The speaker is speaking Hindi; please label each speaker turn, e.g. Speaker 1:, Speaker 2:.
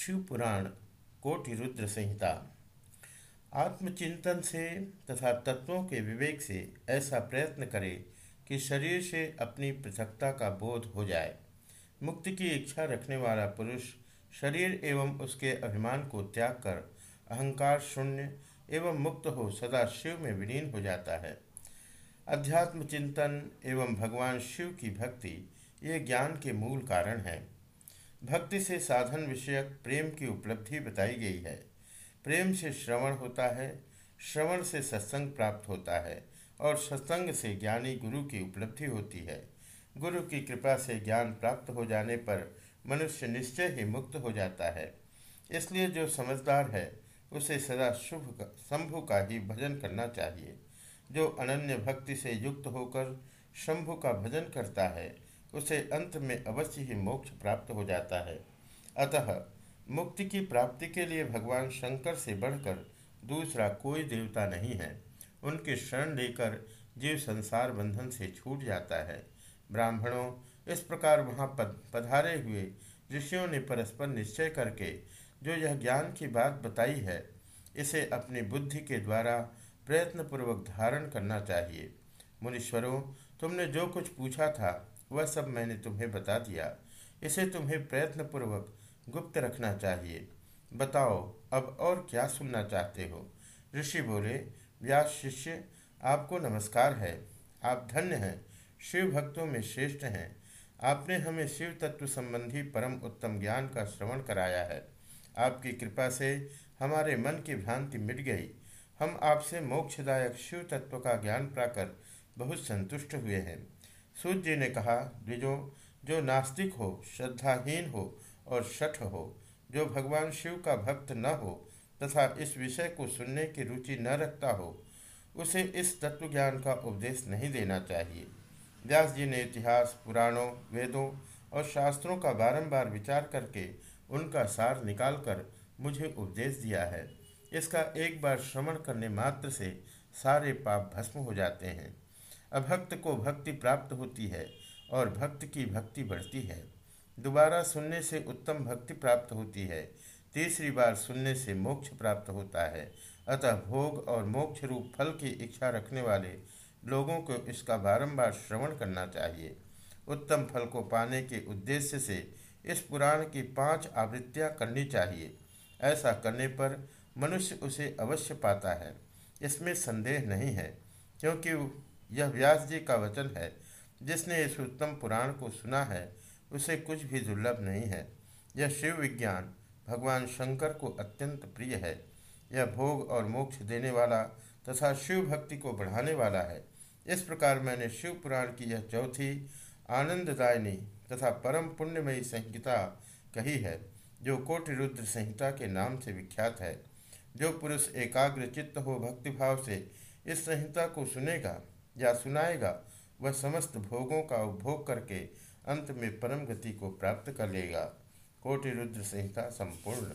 Speaker 1: शिव पुराण कोटि रुद्र संहिता। आत्मचिंतन से तथा तत्वों के विवेक से ऐसा प्रयत्न करे कि शरीर से अपनी पृथकता का बोध हो जाए। मुक्ति की इच्छा रखने वाला पुरुष शरीर एवं उसके अभिमान को त्याग कर अहंकार शून्य एवं मुक्त हो सदा शिव में विलीन हो जाता है। अध्यात्म चिंतन एवं भगवान शिव की भक्ति ये ज्ञान के मूल कारण है। भक्ति से साधन विषयक प्रेम की उपलब्धि बताई गई है। प्रेम से श्रवण होता है, श्रवण से सत्संग प्राप्त होता है और सत्संग से ज्ञानी गुरु की उपलब्धि होती है। गुरु की कृपा से ज्ञान प्राप्त हो जाने पर मनुष्य निश्चय ही मुक्त हो जाता है। इसलिए जो समझदार है, उसे सदा शुभ शंभु का ही भजन करना चाहिए। जो अनन्य भक्ति से युक्त होकर शंभु का भजन करता है उसे अंत में अवश्य ही मोक्ष प्राप्त हो जाता है। अतः मुक्ति की प्राप्ति के लिए भगवान शंकर से बढ़कर दूसरा कोई देवता नहीं है। उनके शरण लेकर जीव संसार बंधन से छूट जाता है। ब्राह्मणों, इस प्रकार वहाँ पधारे हुए ऋषियों ने परस्पर निश्चय करके जो यह ज्ञान की बात बताई है, इसे अपनी बुद्धि के द्वारा प्रयत्नपूर्वक धारण करना चाहिए। मुनीश्वरों, तुमने जो कुछ पूछा था वह सब मैंने तुम्हें बता दिया। इसे तुम्हें प्रयत्नपूर्वक गुप्त रखना चाहिए। बताओ, अब और क्या सुनना चाहते हो? ऋषि बोले, व्यास शिष्य, आपको नमस्कार है। आप धन्य हैं। शिव भक्तों में श्रेष्ठ हैं। आपने हमें शिव तत्व संबंधी परम उत्तम ज्ञान का श्रवण कराया है। आपकी कृपा से हमारे मन की भ्रांति मिट गई। हम आपसे मोक्षदायक शिव तत्व का ज्ञान पाकर बहुत संतुष्ट हुए हैं। सूर्य जी ने कहा, द्विजो, जो नास्तिक हो, श्रद्धाहीन हो और शठ हो, जो भगवान शिव का भक्त न हो तथा इस विषय को सुनने की रुचि न रखता हो, उसे इस तत्व ज्ञान का उपदेश नहीं देना चाहिए। व्यास जी ने इतिहास, पुराणों, वेदों और शास्त्रों का बारंबार विचार करके उनका सार निकालकर मुझे उपदेश दिया है। इसका एक बार श्रवण करने मात्र से सारे पाप भस्म हो जाते हैं। अभक्त को भक्ति प्राप्त होती है और भक्त की भक्ति बढ़ती है। दोबारा सुनने से उत्तम भक्ति प्राप्त होती है। तीसरी बार सुनने से मोक्ष प्राप्त होता है। अतः भोग और मोक्ष रूप फल की इच्छा रखने वाले लोगों को इसका बारंबार श्रवण करना चाहिए। उत्तम फल को पाने के उद्देश्य से इस पुराण की पाँच आवृत्तियाँ करनी चाहिए। ऐसा करने पर मनुष्य उसे अवश्य पाता है। इसमें संदेह नहीं है, क्योंकि यह व्यास जी का वचन है। जिसने इस उत्तम पुराण को सुना है, उसे कुछ भी दुर्लभ नहीं है। यह शिव विज्ञान, भगवान शंकर को अत्यंत प्रिय है। यह भोग और मोक्ष देने वाला तथा शिव भक्ति को बढ़ाने वाला है। इस प्रकार मैंने शिव पुराण की यह चौथी, आनंददायिनी तथा परम पुण्यमयी संहिता कही है, जो कोटि रुद्र संहिता के नाम से विख्यात है। जो पुरुष एकाग्र चित्त हो भक्तिभाव से इस संहिता को सुनेगा या सुनाएगा, वह समस्त भोगों का उपभोग करके अंत में परम गति को प्राप्त कर लेगा। कोटि रुद्र संपूर्ण